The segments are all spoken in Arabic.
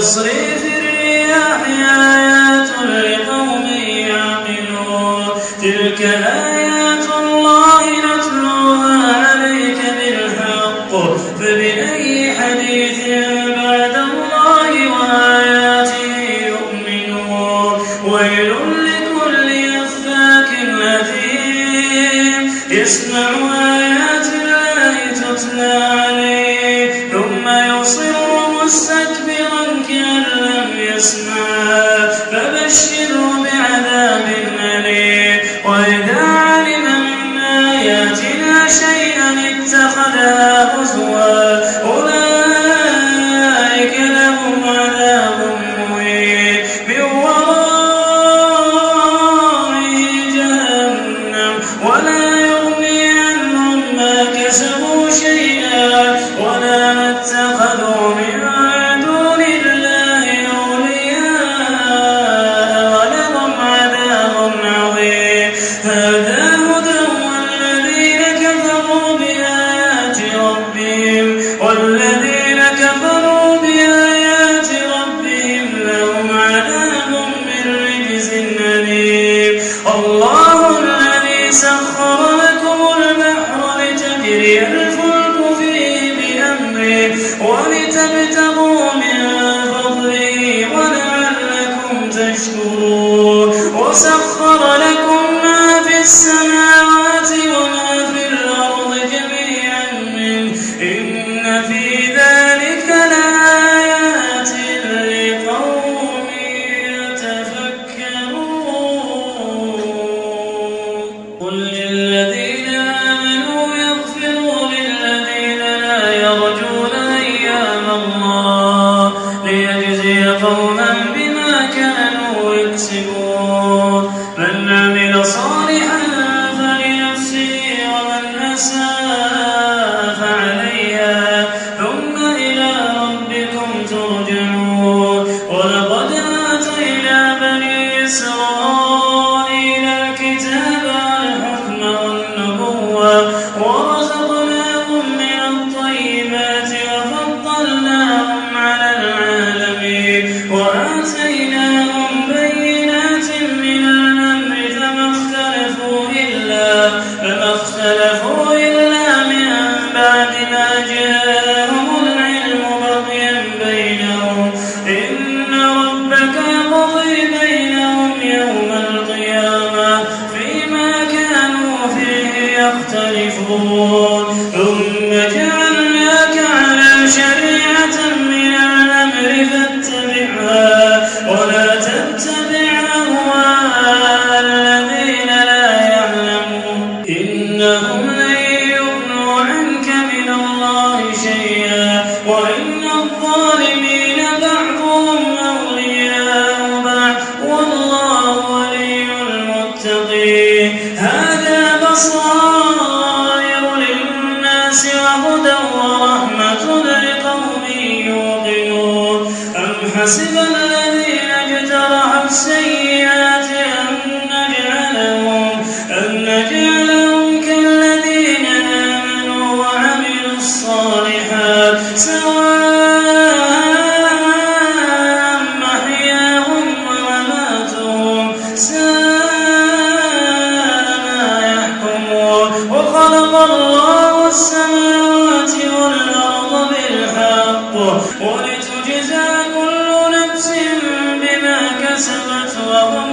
تصريف الرياح آيات لقوم يعقلون. تلك آيات الله نتلوها عليك بالحق. فبأي حديث بعد الله وآياته يؤمنون. ويل لكل أفاك أثيم. يسمع آيات والذين كفروا Señor. يختلفون ثم جاء ورحمة لقوم يوقنون. أم حسب amor.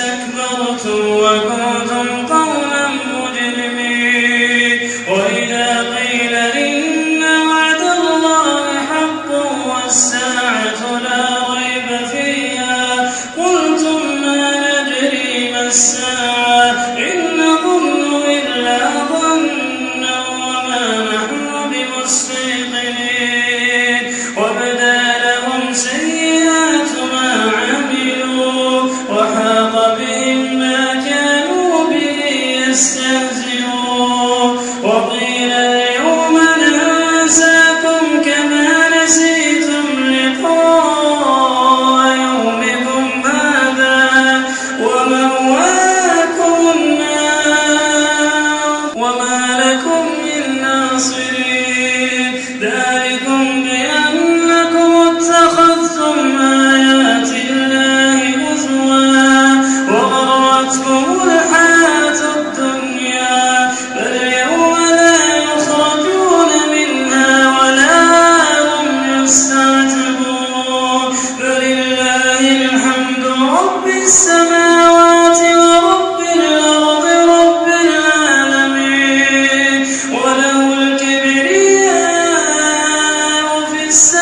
فاستكبرتم وكنتم قوما Yes.